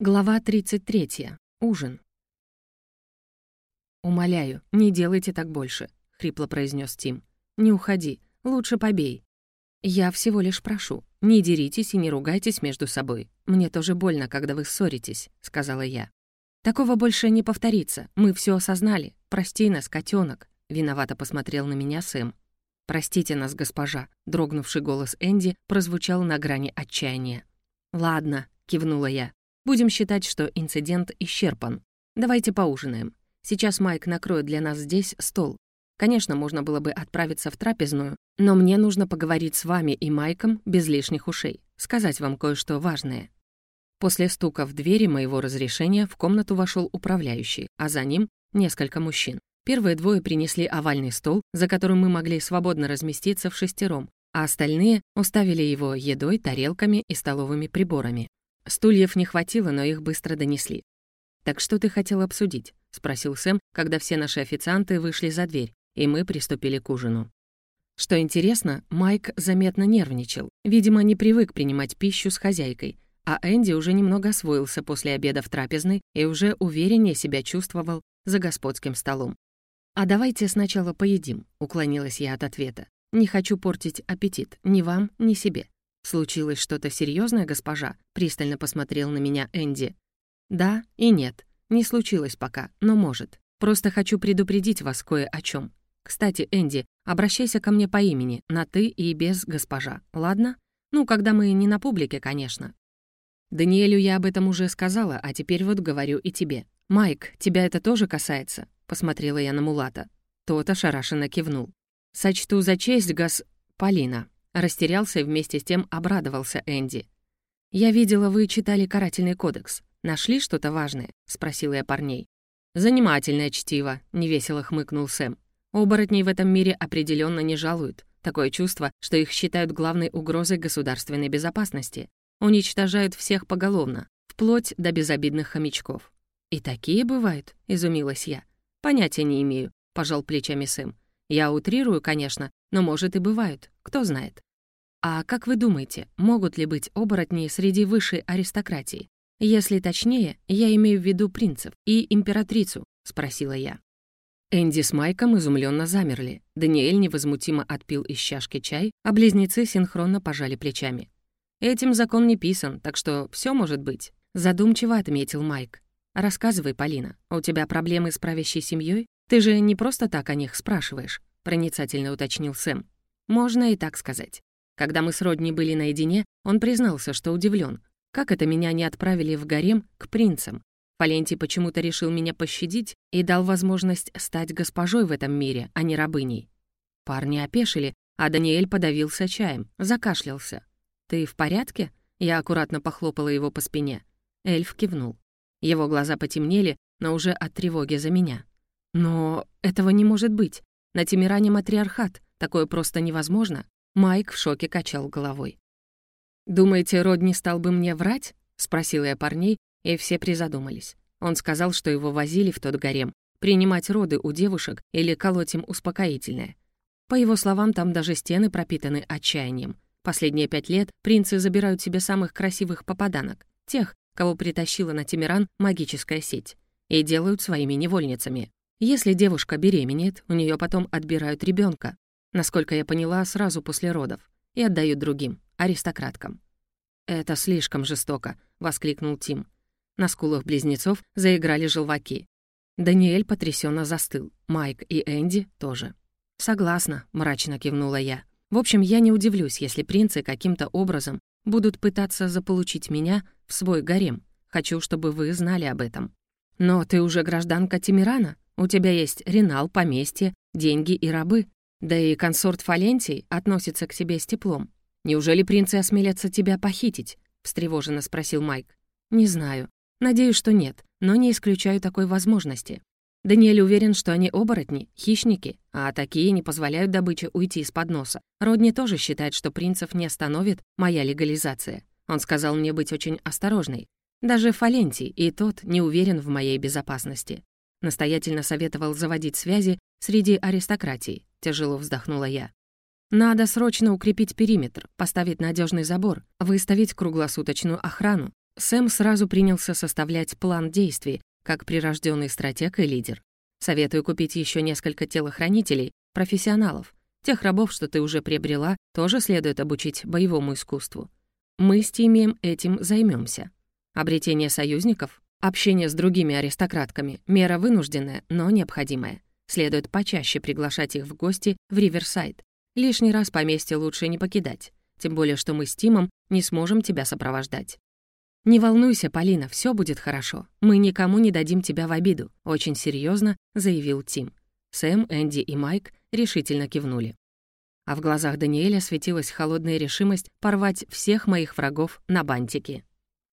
Глава 33. Ужин. «Умоляю, не делайте так больше», — хрипло произнес Тим. «Не уходи, лучше побей». «Я всего лишь прошу, не деритесь и не ругайтесь между собой. Мне тоже больно, когда вы ссоритесь», — сказала я. «Такого больше не повторится, мы все осознали. Прости нас, котенок. виновато посмотрел на меня Сэм. «Простите нас, госпожа», — дрогнувший голос Энди прозвучал на грани отчаяния. «Ладно», — кивнула я. Будем считать, что инцидент исчерпан. Давайте поужинаем. Сейчас Майк накроет для нас здесь стол. Конечно, можно было бы отправиться в трапезную, но мне нужно поговорить с вами и Майком без лишних ушей, сказать вам кое-что важное. После стука в двери моего разрешения в комнату вошел управляющий, а за ним несколько мужчин. Первые двое принесли овальный стол, за которым мы могли свободно разместиться в шестером, а остальные уставили его едой, тарелками и столовыми приборами. Стульев не хватило, но их быстро донесли. «Так что ты хотел обсудить?» — спросил Сэм, когда все наши официанты вышли за дверь, и мы приступили к ужину. Что интересно, Майк заметно нервничал. Видимо, не привык принимать пищу с хозяйкой, а Энди уже немного освоился после обеда в трапезной и уже увереннее себя чувствовал за господским столом. «А давайте сначала поедим», — уклонилась я от ответа. «Не хочу портить аппетит ни вам, ни себе». «Случилось что-то серьезное, госпожа?» — пристально посмотрел на меня Энди. «Да и нет. Не случилось пока, но может. Просто хочу предупредить вас кое о чем. Кстати, Энди, обращайся ко мне по имени, на «ты» и без «госпожа», ладно? Ну, когда мы не на публике, конечно». «Даниэлю я об этом уже сказала, а теперь вот говорю и тебе. Майк, тебя это тоже касается?» — посмотрела я на Мулата. Тот ошарашенно кивнул. «Сочту за честь, гос... Полина. Растерялся и вместе с тем обрадовался Энди. «Я видела, вы читали карательный кодекс. Нашли что-то важное?» — спросила я парней. «Занимательное чтиво», — невесело хмыкнул Сэм. «Оборотней в этом мире определенно не жалуют. Такое чувство, что их считают главной угрозой государственной безопасности. Уничтожают всех поголовно, вплоть до безобидных хомячков». «И такие бывают?» — изумилась я. «Понятия не имею», — пожал плечами Сэм. «Я утрирую, конечно, но, может, и бывают, кто знает». А как вы думаете, могут ли быть оборотни среди высшей аристократии? Если точнее, я имею в виду принцев и императрицу, спросила я. Энди с Майком изумленно замерли. Даниэль невозмутимо отпил из чашки чай, а близнецы синхронно пожали плечами. «Этим закон не писан, так что все может быть», — задумчиво отметил Майк. «Рассказывай, Полина, у тебя проблемы с правящей семьей? Ты же не просто так о них спрашиваешь», — проницательно уточнил Сэм. «Можно и так сказать. Когда мы с Родни были наедине, он признался, что удивлен. Как это меня не отправили в гарем к принцам? Фалентий почему-то решил меня пощадить и дал возможность стать госпожой в этом мире, а не рабыней. Парни опешили, а Даниэль подавился чаем, закашлялся. «Ты в порядке?» Я аккуратно похлопала его по спине. Эльф кивнул. Его глаза потемнели, но уже от тревоги за меня. «Но этого не может быть. На Тимиране матриархат. Такое просто невозможно. Майк в шоке качал головой. «Думаете, Родни стал бы мне врать?» — спросила я парней, и все призадумались. Он сказал, что его возили в тот гарем, принимать роды у девушек или колоть им успокоительное. По его словам, там даже стены пропитаны отчаянием. Последние пять лет принцы забирают себе самых красивых попаданок, тех, кого притащила на Тимиран магическая сеть, и делают своими невольницами. Если девушка беременеет, у нее потом отбирают ребенка, насколько я поняла, сразу после родов, и отдают другим, аристократкам. «Это слишком жестоко», — воскликнул Тим. На скулах близнецов заиграли желваки. Даниэль потрясенно застыл, Майк и Энди тоже. «Согласна», — мрачно кивнула я. «В общем, я не удивлюсь, если принцы каким-то образом будут пытаться заполучить меня в свой гарем. Хочу, чтобы вы знали об этом». «Но ты уже гражданка Тимирана. У тебя есть ренал, поместье, деньги и рабы. Да и консорт Фалентий относится к тебе с теплом. Неужели принцы осмелятся тебя похитить?» — встревоженно спросил Майк. «Не знаю. Надеюсь, что нет, но не исключаю такой возможности. Даниэль уверен, что они оборотни, хищники, а такие не позволяют добыче уйти из-под носа. Родни тоже считает, что принцев не остановит моя легализация. Он сказал мне быть очень осторожной. Даже Фалентий и тот не уверен в моей безопасности. Настоятельно советовал заводить связи среди аристократии. Тяжело вздохнула я. Надо срочно укрепить периметр, поставить надежный забор, выставить круглосуточную охрану. Сэм сразу принялся составлять план действий, как прирожденный стратег и лидер. Советую купить еще несколько телохранителей, профессионалов. Тех рабов, что ты уже приобрела, тоже следует обучить боевому искусству. Мы с Тимием этим займемся. Обретение союзников, общение с другими аристократками — мера вынужденная, но необходимая. Следует почаще приглашать их в гости в Риверсайд. Лишний раз поместье лучше не покидать, тем более что мы с Тимом не сможем тебя сопровождать. «Не волнуйся, Полина, все будет хорошо. Мы никому не дадим тебя в обиду», — очень серьезно заявил Тим. Сэм, Энди и Майк решительно кивнули. А в глазах Даниэля светилась холодная решимость порвать всех моих врагов на бантики.